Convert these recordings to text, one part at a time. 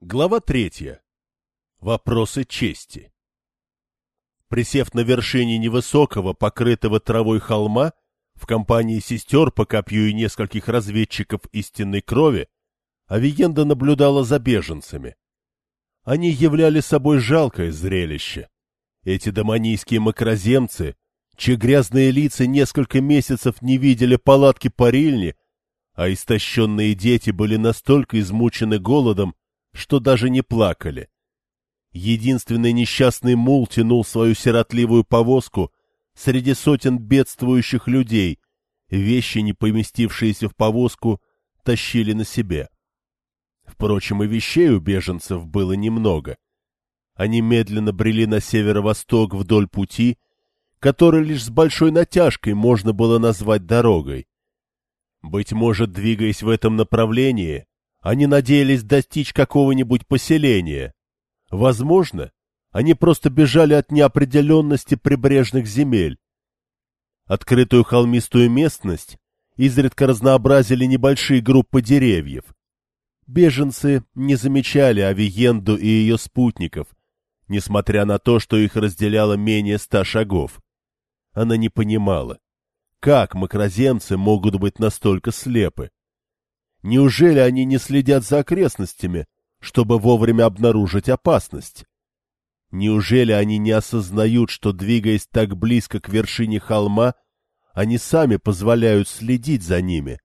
Глава третья. Вопросы чести. Присев на вершине невысокого, покрытого травой холма, в компании сестер по копью и нескольких разведчиков истинной крови, Авиенда наблюдала за беженцами. Они являли собой жалкое зрелище. Эти доманийские макроземцы, чьи грязные лица несколько месяцев не видели палатки парильни, а истощенные дети были настолько измучены голодом, что даже не плакали. Единственный несчастный мул тянул свою сиротливую повозку среди сотен бедствующих людей, вещи, не поместившиеся в повозку, тащили на себе. Впрочем, и вещей у беженцев было немного. Они медленно брели на северо-восток вдоль пути, который лишь с большой натяжкой можно было назвать дорогой. Быть может, двигаясь в этом направлении, они надеялись достичь какого-нибудь поселения. Возможно, они просто бежали от неопределенности прибрежных земель. Открытую холмистую местность изредка разнообразили небольшие группы деревьев. Беженцы не замечали Авиенду и ее спутников, несмотря на то, что их разделяло менее ста шагов. Она не понимала, как макроземцы могут быть настолько слепы. Неужели они не следят за окрестностями, чтобы вовремя обнаружить опасность? Неужели они не осознают, что, двигаясь так близко к вершине холма, они сами позволяют следить за ними?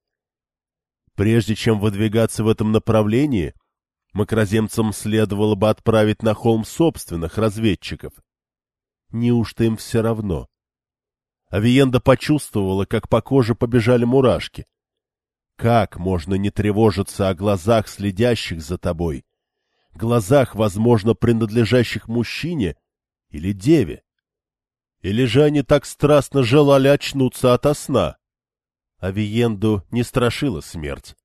Прежде чем выдвигаться в этом направлении, макроземцам следовало бы отправить на холм собственных разведчиков. Неужто им все равно? Авиенда почувствовала, как по коже побежали мурашки. Как можно не тревожиться о глазах, следящих за тобой? Глазах, возможно, принадлежащих мужчине или деве? Или же они так страстно желали очнуться ото сна? Авиенду не страшила смерть.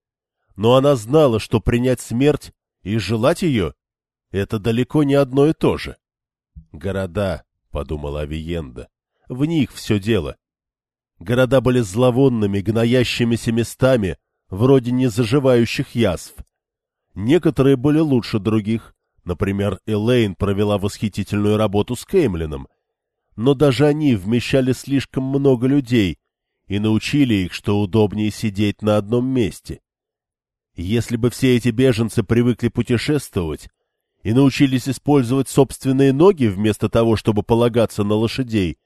Но она знала, что принять смерть и желать ее — это далеко не одно и то же. «Города», — подумала Авиенда, — «в них все дело. Города были зловонными, гноящимися местами, вроде незаживающих язв. Некоторые были лучше других. Например, Элейн провела восхитительную работу с Кеймлином. Но даже они вмещали слишком много людей и научили их, что удобнее сидеть на одном месте. Если бы все эти беженцы привыкли путешествовать и научились использовать собственные ноги вместо того, чтобы полагаться на лошадей,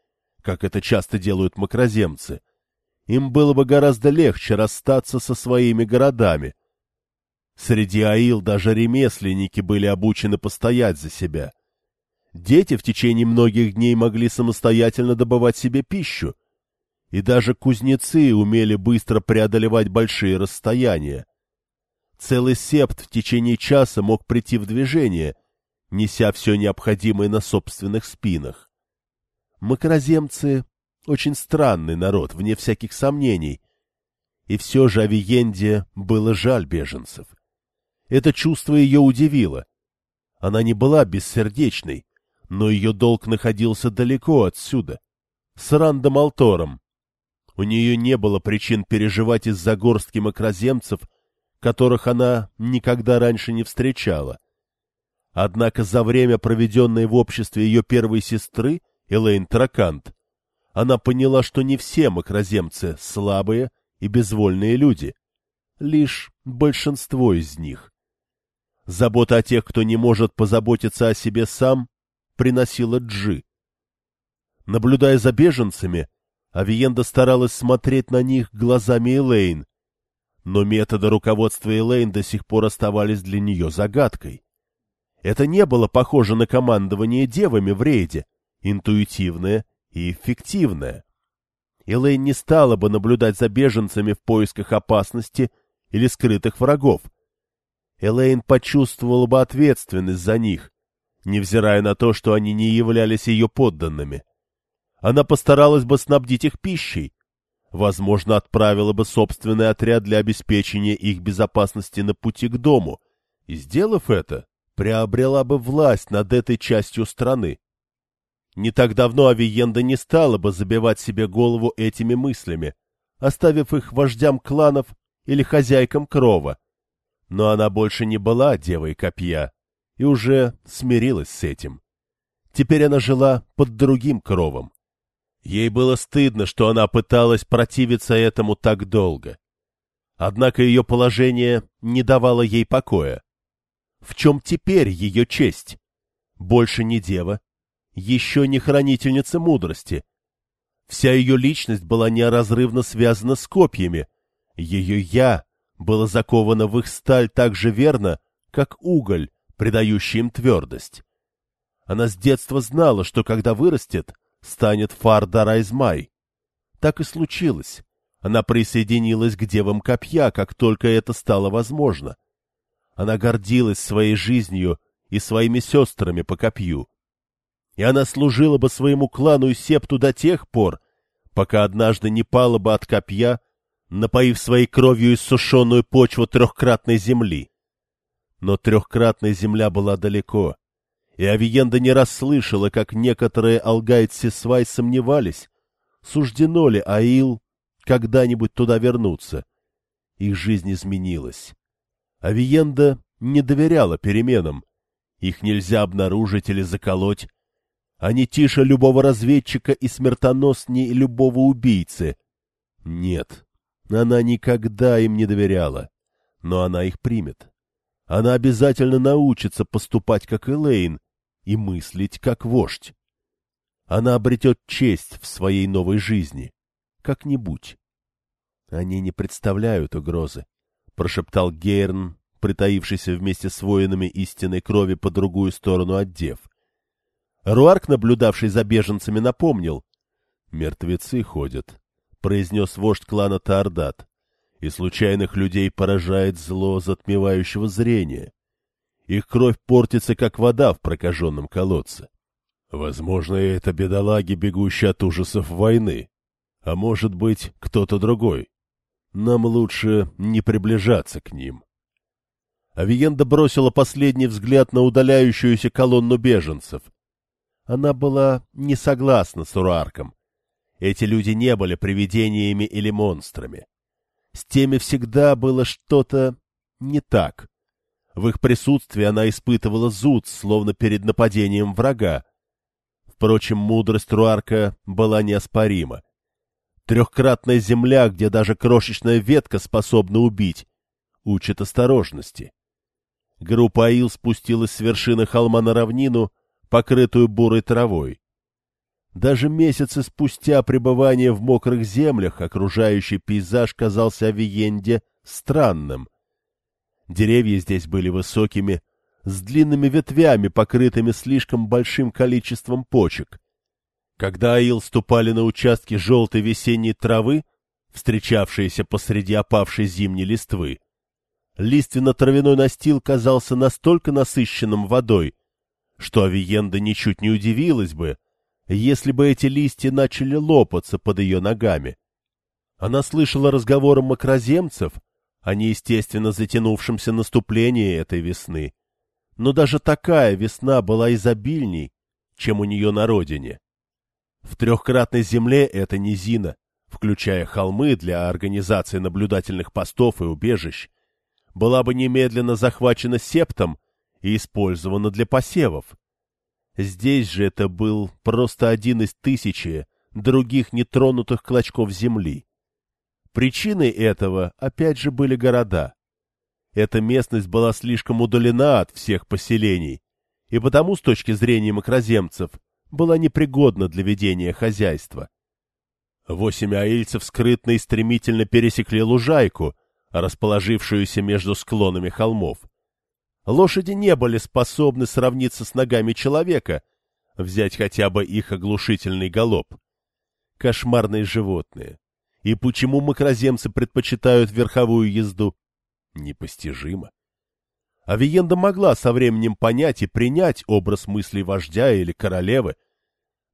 как это часто делают макроземцы, им было бы гораздо легче расстаться со своими городами. Среди аил даже ремесленники были обучены постоять за себя. Дети в течение многих дней могли самостоятельно добывать себе пищу, и даже кузнецы умели быстро преодолевать большие расстояния. Целый септ в течение часа мог прийти в движение, неся все необходимое на собственных спинах. Макроземцы — очень странный народ, вне всяких сомнений. И все же Авиенде было жаль беженцев. Это чувство ее удивило. Она не была бессердечной, но ее долг находился далеко отсюда, с Рандом Алтором. У нее не было причин переживать из-за горстки макроземцев, которых она никогда раньше не встречала. Однако за время, проведенное в обществе ее первой сестры, Элейн Тракант, она поняла, что не все макроземцы слабые и безвольные люди, лишь большинство из них. Забота о тех, кто не может позаботиться о себе сам, приносила Джи. Наблюдая за беженцами, Авиенда старалась смотреть на них глазами Элейн, но методы руководства Элейн до сих пор оставались для нее загадкой. Это не было похоже на командование девами в рейде, интуитивное и эффективное. Элейн не стала бы наблюдать за беженцами в поисках опасности или скрытых врагов. Элейн почувствовала бы ответственность за них, невзирая на то, что они не являлись ее подданными. Она постаралась бы снабдить их пищей, возможно, отправила бы собственный отряд для обеспечения их безопасности на пути к дому, и, сделав это, приобрела бы власть над этой частью страны. Не так давно Авиенда не стала бы забивать себе голову этими мыслями, оставив их вождям кланов или хозяйкам крова. Но она больше не была девой копья и уже смирилась с этим. Теперь она жила под другим кровом. Ей было стыдно, что она пыталась противиться этому так долго. Однако ее положение не давало ей покоя. В чем теперь ее честь? Больше не дева, еще не хранительница мудрости. Вся ее личность была неразрывно связана с копьями. Ее «я» было заковано в их сталь так же верно, как уголь, придающий им твердость. Она с детства знала, что когда вырастет, станет Фардарайзмай. Так и случилось. Она присоединилась к девам копья, как только это стало возможно. Она гордилась своей жизнью и своими сестрами по копью. И она служила бы своему клану и септу до тех пор, пока однажды не пала бы от копья, напоив своей кровью иссушенную почву трехкратной земли. Но трехкратная земля была далеко, и Авиенда не раз слышала, как некоторые Алгайт-Сесвай сомневались, суждено ли Аил когда-нибудь туда вернуться. Их жизнь изменилась. Авиенда не доверяла переменам. Их нельзя обнаружить или заколоть. Они тише любого разведчика и смертоноснее любого убийцы. Нет, она никогда им не доверяла. Но она их примет. Она обязательно научится поступать, как Элейн, и мыслить, как вождь. Она обретет честь в своей новой жизни. Как-нибудь. Они не представляют угрозы, — прошептал Гейрн, притаившийся вместе с воинами истинной крови по другую сторону от дев. Руарк, наблюдавший за беженцами, напомнил. — Мертвецы ходят, — произнес вождь клана Таордат и случайных людей поражает зло затмевающего зрения. Их кровь портится, как вода в прокаженном колодце. Возможно, это бедолаги, бегущие от ужасов войны. А может быть, кто-то другой. Нам лучше не приближаться к ним. Авиенда бросила последний взгляд на удаляющуюся колонну беженцев. Она была не согласна с Уруарком. Эти люди не были привидениями или монстрами. С теми всегда было что-то не так. В их присутствии она испытывала зуд, словно перед нападением врага. Впрочем, мудрость Руарка была неоспорима. Трехкратная земля, где даже крошечная ветка способна убить, учит осторожности. Группа Аил спустилась с вершины холма на равнину, покрытую бурой травой. Даже месяцы спустя пребывания в мокрых землях окружающий пейзаж казался Авиенде странным. Деревья здесь были высокими, с длинными ветвями, покрытыми слишком большим количеством почек. Когда Аил ступали на участки желтой весенней травы, встречавшиеся посреди опавшей зимней листвы, лиственно-травяной настил казался настолько насыщенным водой, что Авиенда ничуть не удивилась бы, если бы эти листья начали лопаться под ее ногами. Она слышала разговоры макроземцев о неестественно затянувшемся наступлении этой весны. Но даже такая весна была изобильней, чем у нее на родине. В трехкратной земле эта низина, включая холмы для организации наблюдательных постов и убежищ, была бы немедленно захвачена септом и использована для посевов. Здесь же это был просто один из тысячи других нетронутых клочков земли. Причиной этого опять же были города. Эта местность была слишком удалена от всех поселений, и потому, с точки зрения макроземцев, была непригодна для ведения хозяйства. Восемь аильцев скрытно и стремительно пересекли лужайку, расположившуюся между склонами холмов. Лошади не были способны сравниться с ногами человека, взять хотя бы их оглушительный галоп. Кошмарные животные. И почему макроземцы предпочитают верховую езду? Непостижимо. Авиенда могла со временем понять и принять образ мыслей вождя или королевы,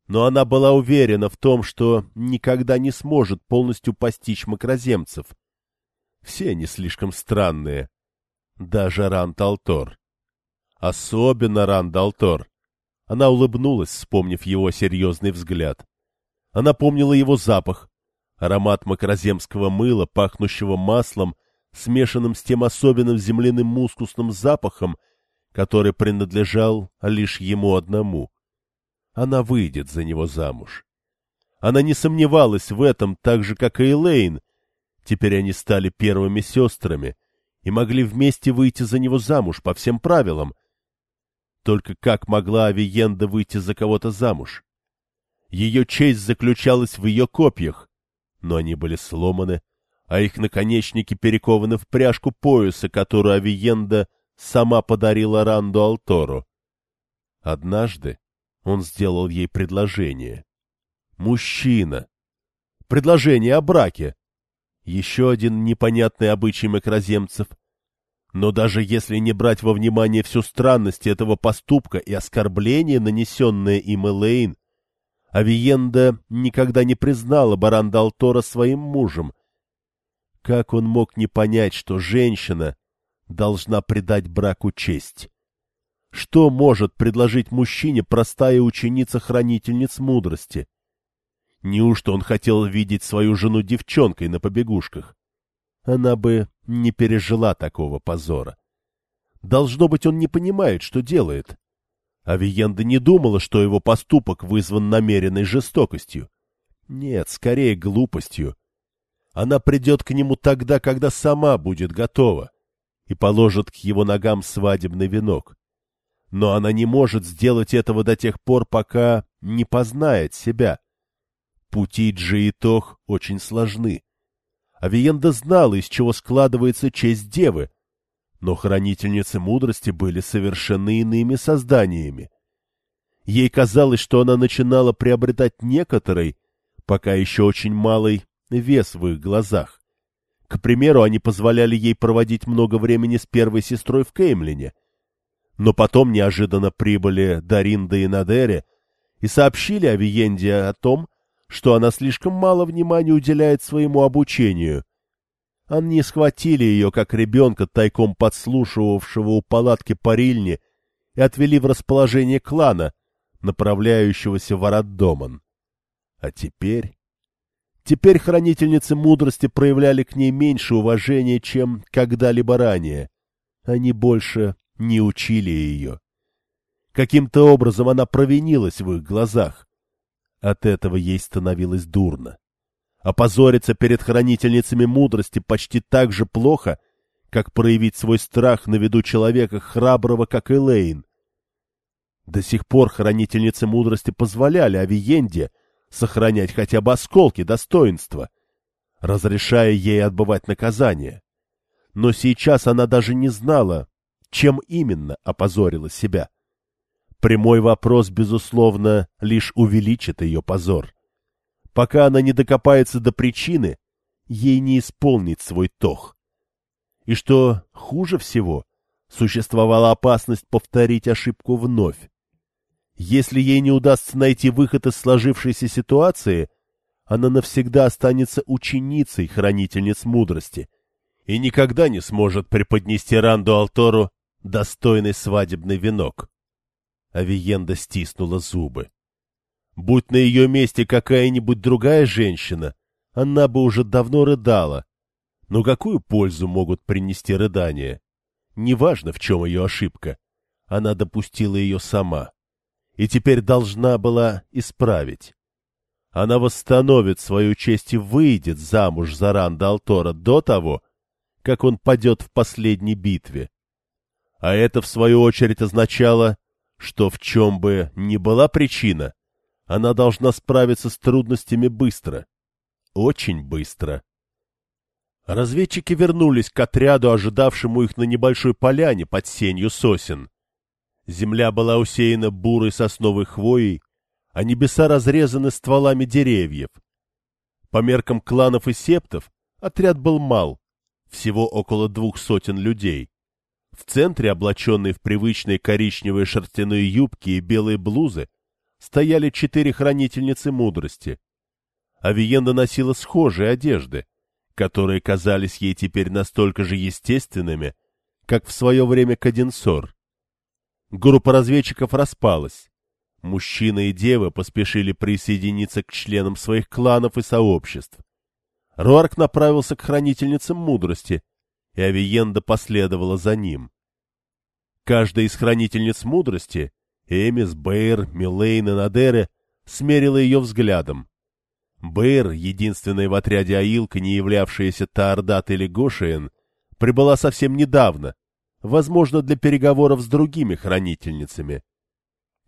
но она была уверена в том, что никогда не сможет полностью постичь макроземцев. Все они слишком странные, даже Ранд-Алтор. Особенно Ранд-Алтор. Она улыбнулась, вспомнив его серьезный взгляд. Она помнила его запах, аромат макроземского мыла, пахнущего маслом, смешанным с тем особенным земляным мускусным запахом, который принадлежал лишь ему одному. Она выйдет за него замуж. Она не сомневалась в этом так же, как и Элейн. Теперь они стали первыми сестрами и могли вместе выйти за него замуж по всем правилам. Только как могла Авиенда выйти за кого-то замуж? Ее честь заключалась в ее копьях, но они были сломаны, а их наконечники перекованы в пряжку пояса, которую Авиенда сама подарила Ранду Алтору. Однажды он сделал ей предложение. Мужчина. Предложение о браке. Еще один непонятный обычай макроземцев. Но даже если не брать во внимание всю странность этого поступка и оскорбление, нанесенное им Элейн, Авиенда никогда не признала Баранда Алтора своим мужем. Как он мог не понять, что женщина должна придать браку честь? Что может предложить мужчине простая ученица-хранительниц мудрости? Неужто он хотел видеть свою жену девчонкой на побегушках? Она бы не пережила такого позора. Должно быть, он не понимает, что делает. Авиенда не думала, что его поступок вызван намеренной жестокостью. Нет, скорее глупостью. Она придет к нему тогда, когда сама будет готова, и положит к его ногам свадебный венок. Но она не может сделать этого до тех пор, пока не познает себя. Пути Джи и Тох очень сложны. Авиенда знала, из чего складывается честь девы, но хранительницы мудрости были совершенно иными созданиями. Ей казалось, что она начинала приобретать некоторый, пока еще очень малый, вес в их глазах. К примеру, они позволяли ей проводить много времени с первой сестрой в Кеймлине. Но потом неожиданно прибыли Даринда и Надере и сообщили Авиенде о том, что она слишком мало внимания уделяет своему обучению, они схватили ее, как ребенка, тайком подслушивавшего у палатки парильни, и отвели в расположение клана, направляющегося в Араддоман. А теперь... Теперь хранительницы мудрости проявляли к ней меньше уважения, чем когда-либо ранее. Они больше не учили ее. Каким-то образом она провинилась в их глазах. От этого ей становилось дурно. Опозориться перед хранительницами мудрости почти так же плохо, как проявить свой страх на виду человека храброго, как Элейн. До сих пор хранительницы мудрости позволяли Авиенде сохранять хотя бы осколки достоинства, разрешая ей отбывать наказание. Но сейчас она даже не знала, чем именно опозорила себя. Прямой вопрос, безусловно, лишь увеличит ее позор. Пока она не докопается до причины, ей не исполнить свой тох. И что хуже всего, существовала опасность повторить ошибку вновь. Если ей не удастся найти выход из сложившейся ситуации, она навсегда останется ученицей хранительниц мудрости и никогда не сможет преподнести Ранду Алтору достойный свадебный венок. Авиенда стиснула зубы. Будь на ее месте какая-нибудь другая женщина, она бы уже давно рыдала. Но какую пользу могут принести рыдания? Неважно, в чем ее ошибка. Она допустила ее сама. И теперь должна была исправить. Она восстановит свою честь и выйдет замуж за Ранда Алтора до того, как он падет в последней битве. А это, в свою очередь, означало, что в чем бы ни была причина, она должна справиться с трудностями быстро. Очень быстро. Разведчики вернулись к отряду, ожидавшему их на небольшой поляне под сенью сосен. Земля была усеяна бурой сосновой хвоей, а небеса разрезаны стволами деревьев. По меркам кланов и септов отряд был мал, всего около двух сотен людей. В центре, облаченные в привычные коричневые шерстяные юбки и белые блузы, стояли четыре хранительницы мудрости. Авиенда носила схожие одежды, которые казались ей теперь настолько же естественными, как в свое время кадин'сор. Группа разведчиков распалась. Мужчины и девы поспешили присоединиться к членам своих кланов и сообществ. Руарк направился к хранительницам мудрости и Авиенда последовала за ним. Каждая из хранительниц мудрости, Эмис, Бэйр, Мелэйн и Надере, смерила ее взглядом. Бэйр, единственная в отряде айилка, не являвшаяся Таардад или Гошиен, прибыла совсем недавно, возможно, для переговоров с другими хранительницами.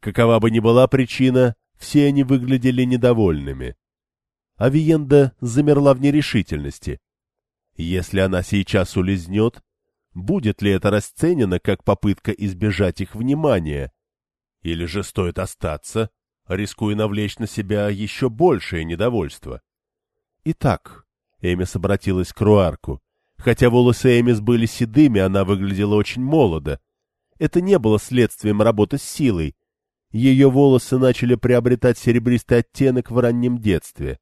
Какова бы ни была причина, все они выглядели недовольными. Авиенда замерла в нерешительности. Если она сейчас улизнет, будет ли это расценено как попытка избежать их внимания? Или же стоит остаться, рискуя навлечь на себя еще большее недовольство? Итак, Эмис обратилась к Руарку. Хотя волосы Эмис были седыми, она выглядела очень молодо. Это не было следствием работы с силой. Ее волосы начали приобретать серебристый оттенок в раннем детстве.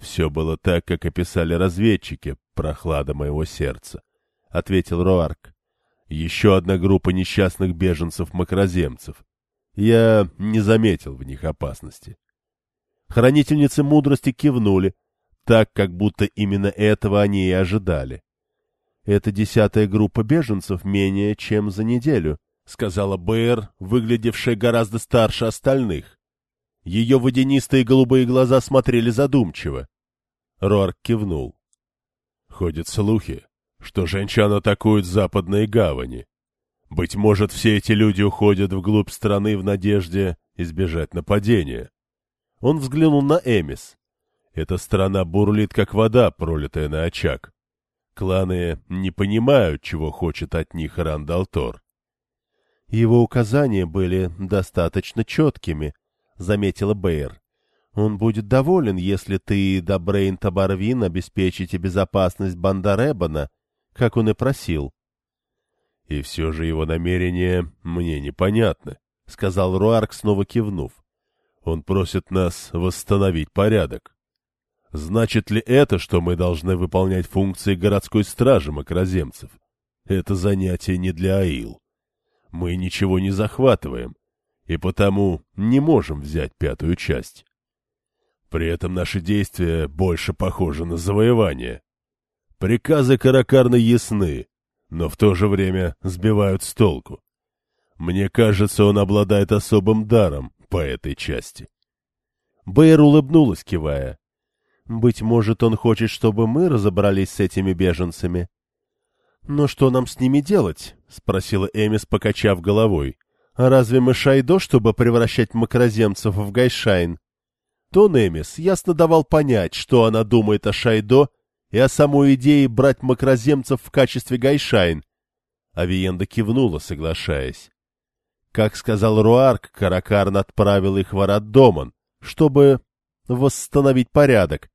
Все было так, как описали разведчики, прохлада моего сердца, — ответил Руарк. Еще одна группа несчастных беженцев-макроземцев. Я не заметил в них опасности. Хранительницы мудрости кивнули, так, как будто именно этого они и ожидали. Это десятая группа беженцев менее чем за неделю, — сказала Бэйр, выглядевшая гораздо старше остальных. Ее водянистые голубые глаза смотрели задумчиво. Рорк кивнул. Ходят слухи, что женщин атакуют западные гавани. Быть может, все эти люди уходят вглубь страны в надежде избежать нападения. Он взглянул на Эмис. Эта страна бурлит, как вода, пролитая на очаг. Кланы не понимают, чего хочет от них Рандалтор. Его указания были достаточно четкими, — заметила Бэйр. Он будет доволен, если ты, Добрейн Табарвин, обеспечите безопасность Бандаребана, как он и просил. — И все же его намерения мне непонятны, — сказал Руарк, снова кивнув. — Он просит нас восстановить порядок. Значит ли это, что мы должны выполнять функции городской стражи макроземцев? Это занятие не для Аил. Мы ничего не захватываем, и потому не можем взять пятую часть. При этом наши действия больше похожи на завоевание. Приказы Каракарна ясны, но в то же время сбивают с толку. Мне кажется, он обладает особым даром по этой части. Бэйр улыбнулась, кивая. «Быть может, он хочет, чтобы мы разобрались с этими беженцами». «Но что нам с ними делать?» — спросила Эмис, покачав головой. «А разве мы Шайдо, чтобы превращать мокроземцев в гай'шайн?» Тон Эмис ясно давал понять, что она думает о Шайдо и о самой идее брать мокроземцев в качестве гай'шайн. Авиенда кивнула, соглашаясь. Как сказал Руарк, Каракарн отправил их в Араддоман, чтобы восстановить порядок.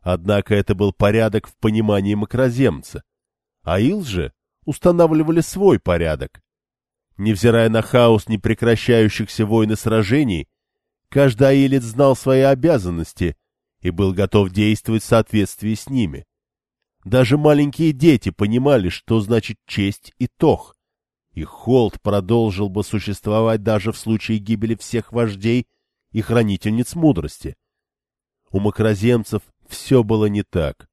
Однако это был порядок в понимании макроземца. А Ил же устанавливали свой порядок. Невзирая на хаос непрекращающихся войн и сражений, Каждый аилец знал свои обязанности и был готов действовать в соответствии с ними. Даже маленькие дети понимали, что значит честь и тох. И холд продолжил бы существовать даже в случае гибели всех вождей и хранительниц мудрости. У макроземцев все было не так.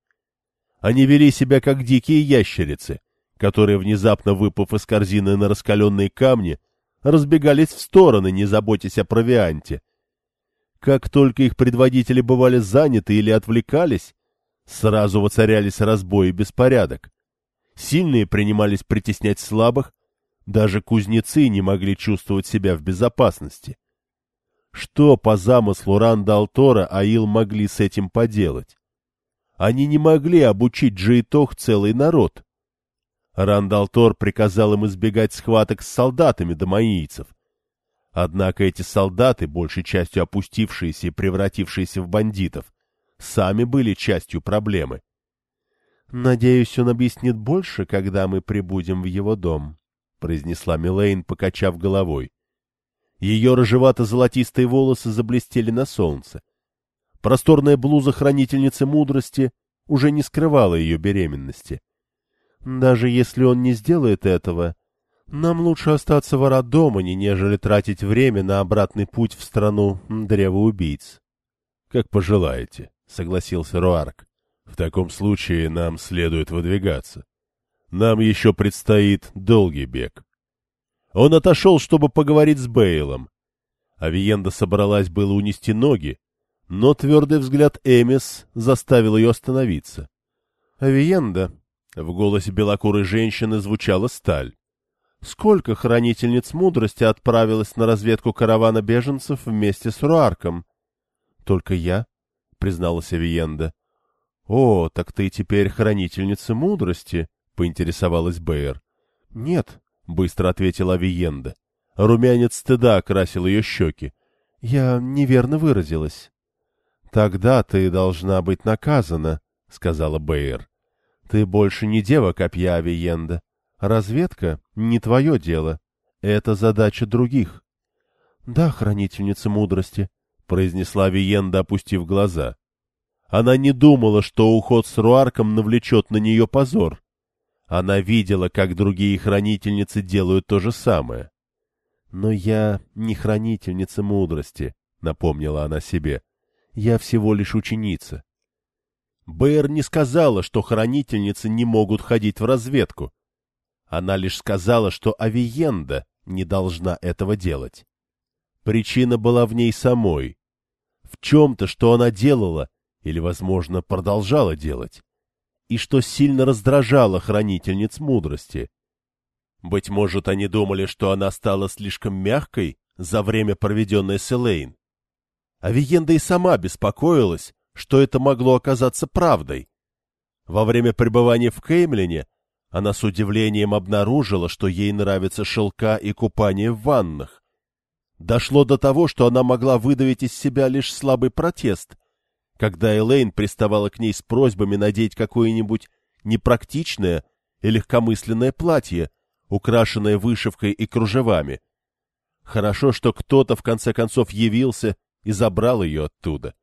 Они вели себя как дикие ящерицы, которые, внезапно выпав из корзины на раскаленные камни, разбегались в стороны, не заботясь о провианте, как только их предводители бывали заняты или отвлекались, сразу воцарялись разбой и беспорядок. Сильные принимались притеснять слабых, даже кузнецы не могли чувствовать себя в безопасности. Что по замыслу Ранда Алтора Аил могли с этим поделать? Они не могли обучить Джейтох целый народ. Рандалтор приказал им избегать схваток с солдатами домаийцев, Однако эти солдаты, большей частью опустившиеся и превратившиеся в бандитов, сами были частью проблемы. «Надеюсь, он объяснит больше, когда мы прибудем в его дом», — произнесла Милейн, покачав головой. Ее рыжевато-золотистые волосы заблестели на солнце. Просторная блуза хранительницы мудрости уже не скрывала ее беременности. «Даже если он не сделает этого, нам лучше остаться в Арадомане, нежели тратить время на обратный путь в страну древоубийц. — Как пожелаете, — согласился Руарк. — В таком случае нам следует выдвигаться. Нам еще предстоит долгий бег. Он отошел, чтобы поговорить с Бейлом. Авиенда собралась было унести ноги, но твердый взгляд Эмис заставил ее остановиться. — Авиенда, — в голосе белокурой женщины звучала сталь. — Сколько хранительниц мудрости отправилось на разведку каравана беженцев вместе с Руарком? — Только я, — призналась Авиенда. — О, так ты теперь хранительница мудрости, — поинтересовалась Бэйр. — Нет, — быстро ответила Авиенда. Румянец стыда окрасил ее щеки. — Я неверно выразилась. — Тогда ты должна быть наказана, — сказала Бэйр. — Ты больше не дева копья Авиенда. Разведка — не твое дело. Это задача других. — Да, хранительница мудрости, — произнесла Авиенда, опустив глаза. Она не думала, что уход с Руарком навлечет на нее позор. Она видела, как другие хранительницы делают то же самое. «Но я не хранительница мудрости», — напомнила она себе. «Я всего лишь ученица». Бэйр не сказала, что хранительницы не могут ходить в разведку. Она лишь сказала, что Авиенда не должна этого делать. Причина была в ней самой. В чем-то, что она делала, или, возможно, продолжала делать, и что сильно раздражало хранительниц мудрости. Быть может, они думали, что она стала слишком мягкой за время, проведенное с Элейн. А Виенда и сама беспокоилась, что это могло оказаться правдой. Во время пребывания в Кеймлине она с удивлением обнаружила, что ей нравятся шелка и купание в ваннах. Дошло до того, что она могла выдавить из себя лишь слабый протест, когда Элейн приставала к ней с просьбами надеть какое-нибудь непрактичное и легкомысленное платье, украшенное вышивкой и кружевами. Хорошо, что кто-то в конце концов явился и забрал ее оттуда.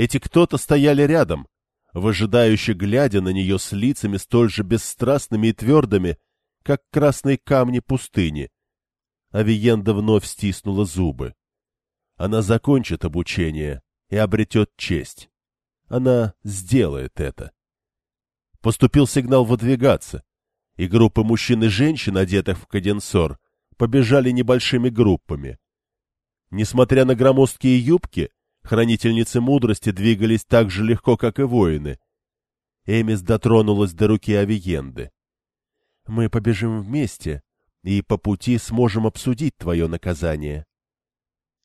Эти кто-то стояли рядом, выжидающе глядя на нее с лицами столь же бесстрастными и твердыми, как красные камни пустыни. Авиенда вновь стиснула зубы. Она закончит обучение и обретет честь. Она сделает это. Поступил сигнал выдвигаться и группы мужчин и женщин, одетых в каденсор, побежали небольшими группами. Несмотря на громоздкие юбки, хранительницы мудрости двигались так же легко, как и воины. Эмис дотронулась до руки Авиенды. — Мы побежим вместе, и по пути сможем обсудить твое наказание.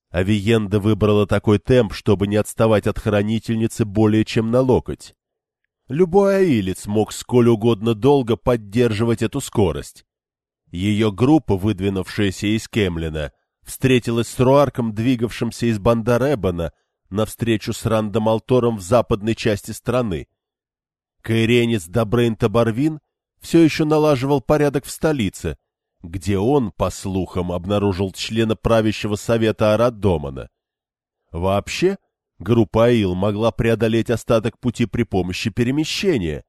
Авиенда выбрала такой темп, чтобы не отставать от хранительницы более чем на локоть. Любой аилец мог сколь угодно долго поддерживать эту скорость. Ее группа, выдвинувшаяся из Кемлина, встретилась с Руарком, двигавшимся из Бандаребана, навстречу с Рандом Алтором в западной части страны. Каиренец Добрейн Табарвин все еще налаживал порядок в столице, где он, по слухам, обнаружил члена правящего совета Арадомана. Вообще, Группа Аил могла преодолеть остаток пути при помощи перемещения.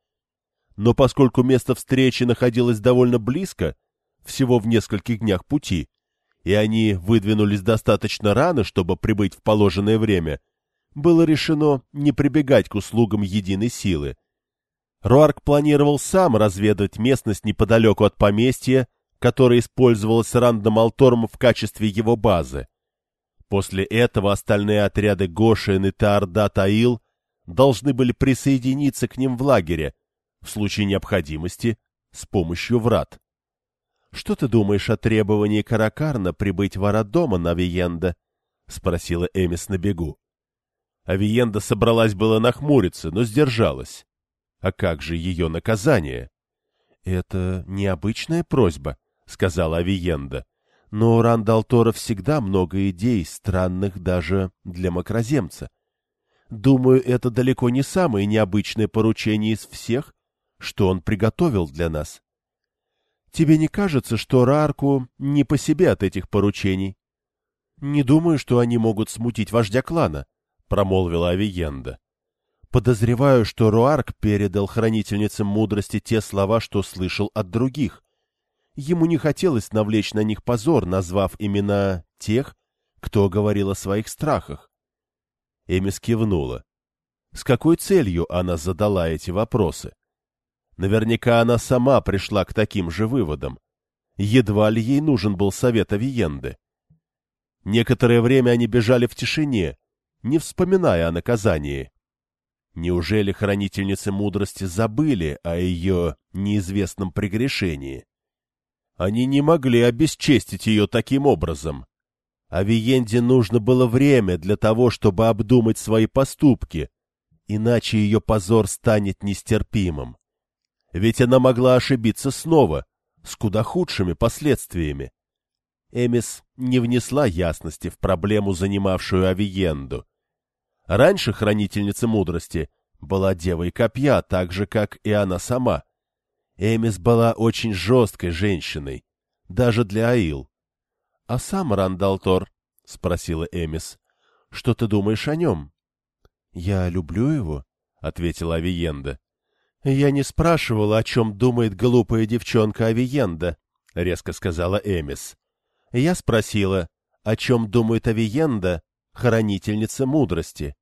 Но поскольку место встречи находилось довольно близко, всего в нескольких днях пути, и они выдвинулись достаточно рано, чтобы прибыть в положенное время, было решено не прибегать к услугам единой силы. Руарк планировал сам разведать местность неподалеку от поместья, которое использовалось Рандом Алтором в качестве его базы. После этого остальные отряды Гошин и Таарда-Таил должны были присоединиться к ним в лагере, в случае необходимости, с помощью врат. — Что ты думаешь о требовании Каракарна прибыть в Арадома на Авиенда? — спросила Эмис на бегу. Авиенда собралась было нахмуриться, но сдержалась. А как же ее наказание? — Это необычная просьба, — сказала Авиенда. — но у Рандалтора всегда много идей, странных даже для макроземца. Думаю, это далеко не самое необычное поручение из всех, что он приготовил для нас. Тебе не кажется, что Рарку не по себе от этих поручений? — Не думаю, что они могут смутить вождя клана, — промолвила Авиенда. Подозреваю, что Руарк передал хранительницам мудрости те слова, что слышал от других, Ему не хотелось навлечь на них позор, назвав имена тех, кто говорил о своих страхах. Эмис кивнула. С какой целью она задала эти вопросы? Наверняка она сама пришла к таким же выводам. Едва ли ей нужен был совет Авиенды. Некоторое время они бежали в тишине, не вспоминая о наказании. Неужели хранительницы мудрости забыли о ее неизвестном прегрешении? Они не могли обесчестить ее таким образом. Авиенде нужно было время для того, чтобы обдумать свои поступки, иначе ее позор станет нестерпимым. Ведь она могла ошибиться снова, с куда худшими последствиями. Эмис не внесла ясности в проблему, занимавшую Авиенду. Раньше хранительница мудрости была девой копья, так же, как и она сама. Эмис была очень жесткой женщиной, даже для Аил. — А сам Рандалтор? — спросила Эмис. — Что ты думаешь о нем? — Я люблю его, — ответила Авиенда. — Я не спрашивала, о чем думает глупая девчонка Авиенда, — резко сказала Эмис. — Я спросила, о чем думает Авиенда, хранительница мудрости.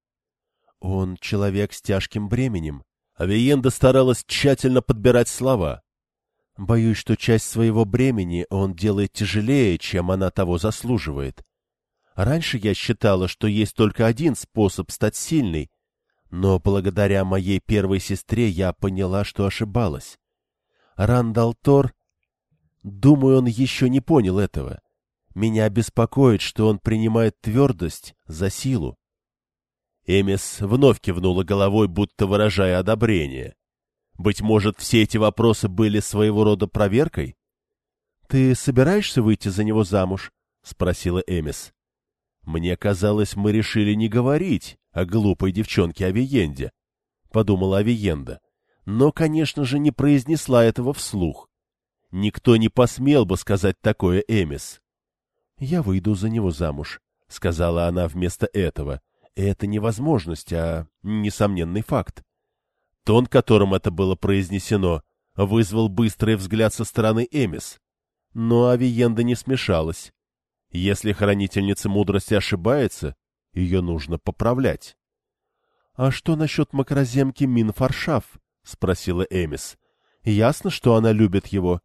Он человек с тяжким бременем. Авиенда старалась тщательно подбирать слова. Боюсь, что часть своего бремени он делает тяжелее, чем она того заслуживает. Раньше я считала, что есть только один способ стать сильной, но благодаря моей первой сестре я поняла, что ошибалась. Рандал Тор... Думаю, он еще не понял этого. Меня беспокоит, что он принимает твердость за силу. Эмис вновь кивнула головой, будто выражая одобрение. Быть может, все эти вопросы были своего рода проверкой? — Ты собираешься выйти за него замуж? — спросила Эмис. — Мне казалось, мы решили не говорить о глупой девчонке Авиенде, — подумала Авиенда, но, конечно же, не произнесла этого вслух. Никто не посмел бы сказать такое Эмис. — Я выйду за него замуж, — сказала она вместо этого. Это не возможность, а несомненный факт. Тон, которым это было произнесено, вызвал быстрый взгляд со стороны Эмис. Но Авиенда не смешалась. Если хранительница мудрости ошибается, ее нужно поправлять. — А что насчет макроземки Минфаршав? — спросила Эмис. — Ясно, что она любит его.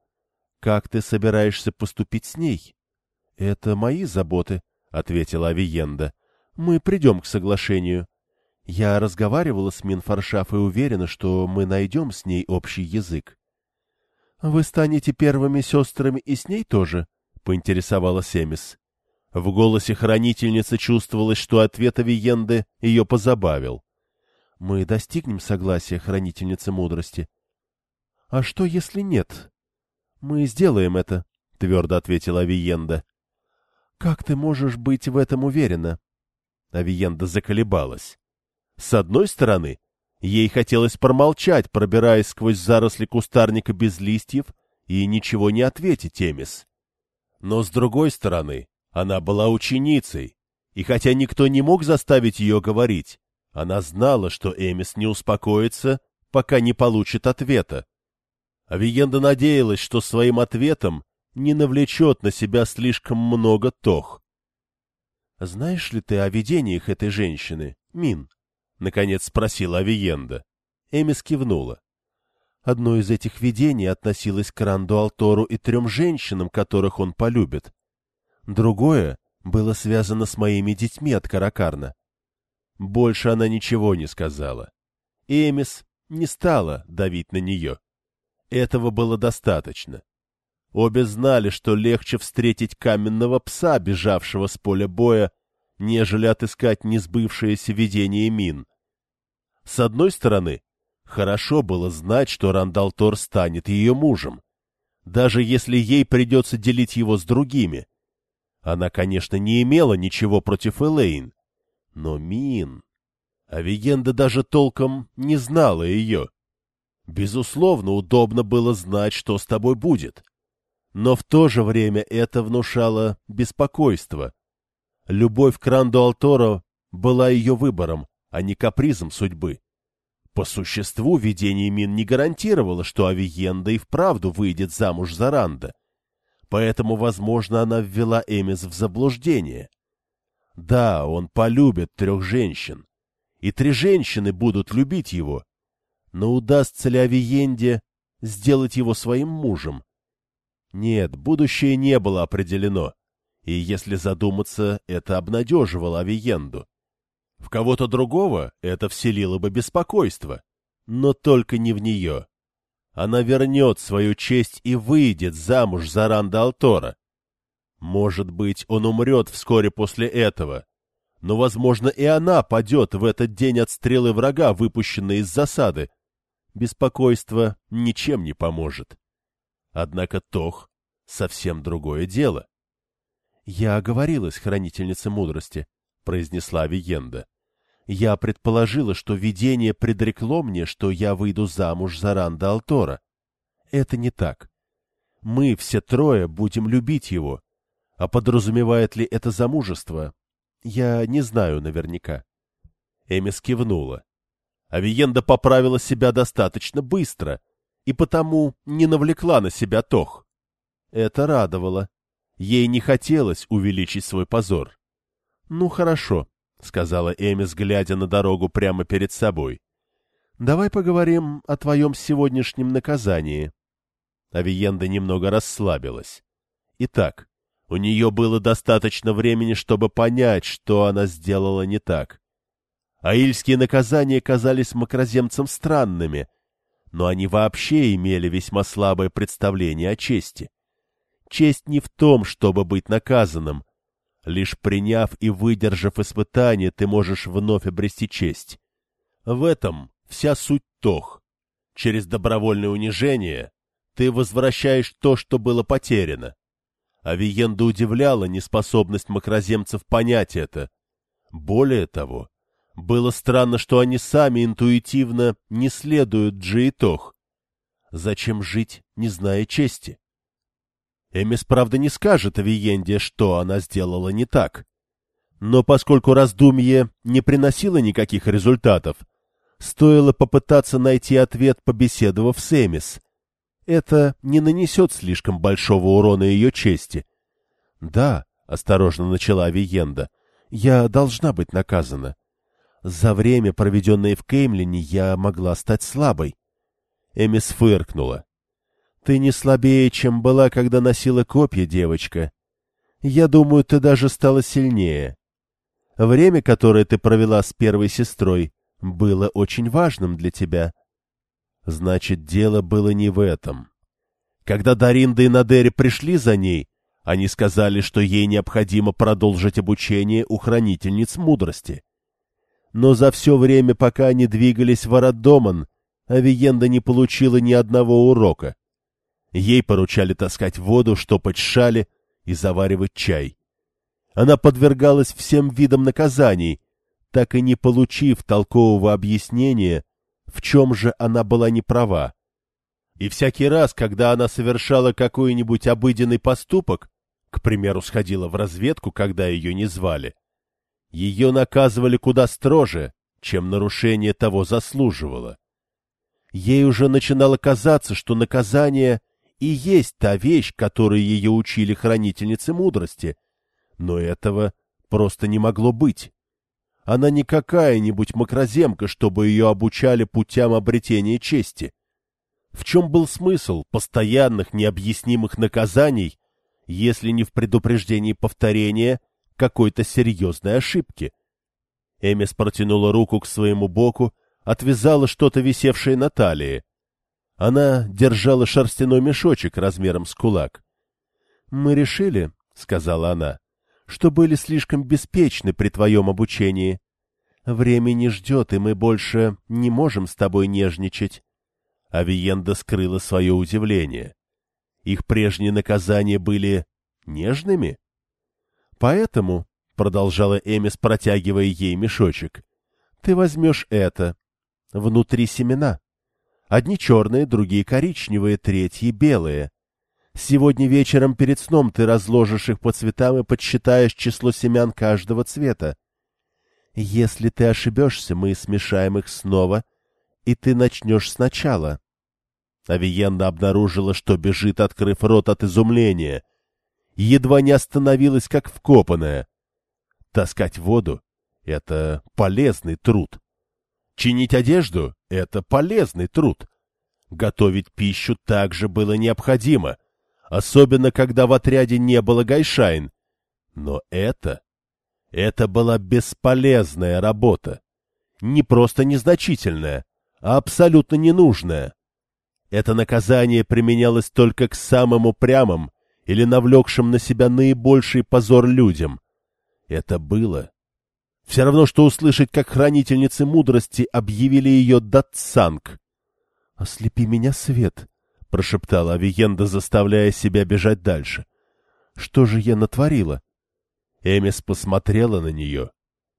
Как ты собираешься поступить с ней? — Это мои заботы, — ответила Авиенда. — Мы придем к соглашению. Я разговаривала с Минфаршаф и уверена, что мы найдем с ней общий язык. — Вы станете первыми сестрами и с ней тоже? — поинтересовалась Эмис. В голосе хранительницы чувствовалось, что ответ Авиенды ее позабавил. — Мы достигнем согласия, хранительница мудрости. — А что, если нет? — Мы сделаем это, — твердо ответила Авиенда. — Как ты можешь быть в этом уверена? Авиенда заколебалась. С одной стороны, ей хотелось промолчать, пробираясь сквозь заросли кустарника без листьев, и ничего не ответить Эмис. Но с другой стороны, она была ученицей, и хотя никто не мог заставить ее говорить, она знала, что Эмис не успокоится, пока не получит ответа. Авиенда надеялась, что своим ответом не навлечет на себя слишком много тох. — Знаешь ли ты о видениях этой женщины, Мин? — наконец спросила Авиенда. Эмис кивнула. Одно из этих видений относилось к Ранду Алтору и трем женщинам, которых он полюбит. Другое было связано с моими детьми от Каракарна. Больше она ничего не сказала. Эмис не стала давить на нее. Этого было достаточно. Обе знали, что легче встретить каменного пса, бежавшего с поля боя, нежели отыскать несбывшееся видение мин. С одной стороны, хорошо было знать, что Рандалтор станет ее мужем, даже если ей придется делить его с другими. Она, конечно, не имела ничего против Элейн, но Мин... Авигенда даже толком не знала ее. Безусловно, удобно было знать, что с тобой будет. Но в то же время это внушало беспокойство. Любовь к Ранду Алторо была ее выбором, а не капризом судьбы. По существу видение Мин не гарантировало, что Авиенда и вправду выйдет замуж за Ранда. Поэтому, возможно, она ввела Эмис в заблуждение. Да, он полюбит трех женщин, и три женщины будут любить его. Но удастся ли Авиенде сделать его своим мужем. Нет, будущее не было определено, и, если задуматься, это обнадеживало Авиенду. В кого-то другого это вселило бы беспокойство, но только не в нее. Она вернет свою честь и выйдет замуж за Ранда Алтора. Может быть, он умрет вскоре после этого, но, возможно, и она падет в этот день от стрелы врага, выпущенной из засады. Беспокойство ничем не поможет. Однако Тох — совсем другое дело. — Я оговорилась, хранительница мудрости, — произнесла Виенда. Я предположила, что видение предрекло мне, что я выйду замуж за Ранда Алтора. Это не так. Мы все трое будем любить его. А подразумевает ли это замужество? Я не знаю наверняка. Эмис кивнула. Авиенда поправила себя достаточно быстро и потому не навлекла на себя тох. Это радовало. Ей не хотелось увеличить свой позор. — Ну, хорошо, — сказала Эмис, глядя на дорогу прямо перед собой. — Давай поговорим о твоем сегодняшнем наказании. Авиенда немного расслабилась. Итак, у нее было достаточно времени, чтобы понять, что она сделала не так. Аильские наказания казались макроземцам странными, но они вообще имели весьма слабое представление о чести. Честь не в том, чтобы быть наказанным, Лишь приняв и выдержав испытание, ты можешь вновь обрести честь. В этом вся суть Тох. Через добровольное унижение ты возвращаешь то, что было потеряно. Авиенда удивляла неспособность макроземцев понять это. Более того, было странно, что они сами интуитивно не следуют Джиитох. Зачем жить, не зная чести? Эмис, правда, не скажет Авиенде, что она сделала не так. Но поскольку раздумье не приносило никаких результатов, стоило попытаться найти ответ, побеседовав с Эмис. Это не нанесет слишком большого урона ее чести. — Да, — осторожно начала Авиенда, — я должна быть наказана. За время, проведенное в Кеймлине, я могла стать слабой. Эмис фыркнула. Ты не слабее, чем была, когда носила копья, девочка. Я думаю, ты даже стала сильнее. Время, которое ты провела с первой сестрой, было очень важным для тебя. Значит, дело было не в этом. Когда Даринда и Надери пришли за ней, они сказали, что ей необходимо продолжить обучение у хранительниц мудрости. Но за все время, пока они двигались в Арадоман, Авиенда не получила ни одного урока. Ей поручали таскать воду, штопать шали и заваривать чай. Она подвергалась всем видам наказаний, так и не получив толкового объяснения, в чем же она была не права. И всякий раз, когда она совершала какой-нибудь обыденный поступок, к примеру, сходила в разведку, когда ее не звали, ее наказывали куда строже, чем нарушение того заслуживало. Ей уже начинало казаться, что наказание и есть та вещь, которой ее учили хранительницы мудрости. Но этого просто не могло быть. Она не какая-нибудь макроземка, чтобы ее обучали путям обретения чести. В чем был смысл постоянных необъяснимых наказаний, если не в предупреждении повторения какой-то серьезной ошибки? Эмис протянула руку к своему боку, отвязала что-то висевшее на талии. Она держала шерстяной мешочек размером с кулак. — Мы решили, — сказала она, — что были слишком беспечны при твоем обучении. Время не ждет, и мы больше не можем с тобой нежничать. Авиенда скрыла свое удивление. Их прежние наказания были нежными? Поэтому, — продолжала Эмис, протягивая ей мешочек, — ты возьмешь это. Внутри семена. Одни черные, другие коричневые, третьи белые. Сегодня вечером перед сном ты разложишь их по цветам и подсчитаешь число семян каждого цвета. Если ты ошибешься, мы смешаем их снова, и ты начнешь сначала. Авиенда обнаружила, что бежит, открыв рот от изумления. Едва не остановилась, как вкопанная. Таскать воду — это полезный труд. Чинить одежду — это полезный труд. Готовить пищу также было необходимо, особенно когда в отряде не было гайшайн. Но это... Это была бесполезная работа. Не просто незначительная, а абсолютно ненужная. Это наказание применялось только к самым упрямым или навлекшим на себя наибольший позор людям. Это было все равно, что услышать, как хранительницы мудрости объявили ее Датсанг. — Ослепи меня, свет! — прошептала Авиенда, заставляя себя бежать дальше. — Что же я натворила? Эмис посмотрела на нее,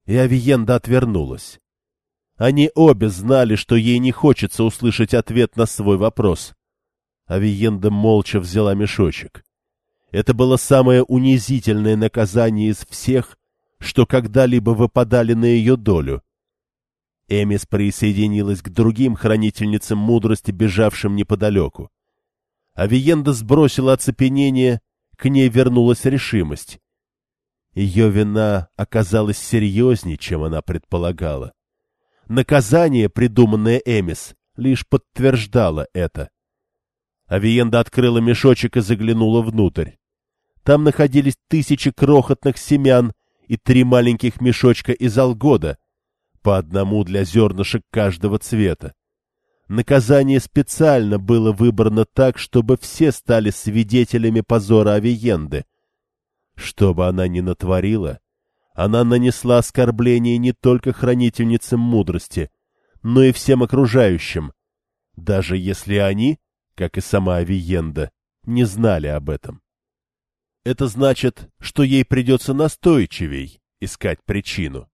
и Авиенда отвернулась. Они обе знали, что ей не хочется услышать ответ на свой вопрос. Авиенда молча взяла мешочек. Это было самое унизительное наказание из всех, что когда-либо выпадали на ее долю. Эмис присоединилась к другим хранительницам мудрости, бежавшим неподалеку. Авиенда сбросила оцепенение, к ней вернулась решимость. Ее вина оказалась серьезнее, чем она предполагала. Наказание, придуманное Эмис, лишь подтверждало это. Авиенда открыла мешочек и заглянула внутрь. Там находились тысячи крохотных семян, и три маленьких мешочка из алгода, по одному для зернышек каждого цвета. Наказание специально было выбрано так, чтобы все стали свидетелями позора Авиенды. Что бы она ни натворила, она нанесла оскорбление не только хранительницам мудрости, но и всем окружающим, даже если они, как и сама Авиенда, не знали об этом. Это значит, что ей придется настойчивей искать причину.